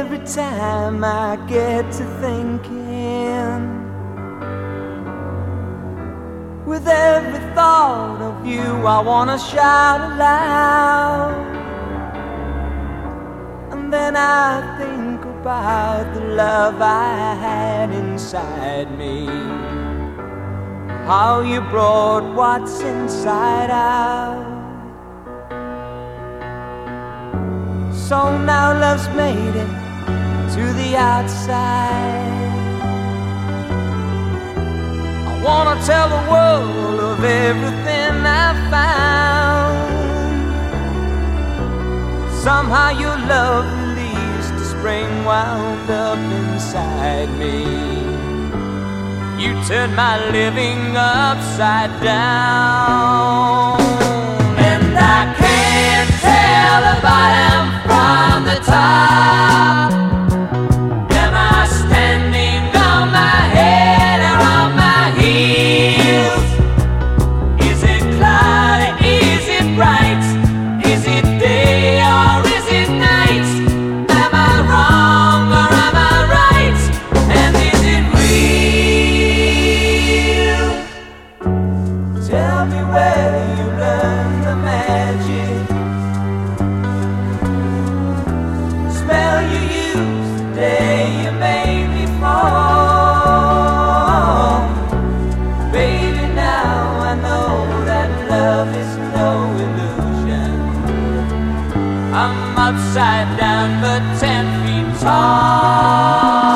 Every time I get to thinking, with every thought of you, I wanna shout aloud. And then I think about the love I had inside me. How you brought what's inside out. So now love's made it to the outside. I wanna tell the world of everything I found. Somehow your love released the spring wound up inside me. You turned my living upside down. Tell me where you learned the magic. You used the day you made me fall. Baby, now I know that love is no illusion. I'm upside down but ten feet tall.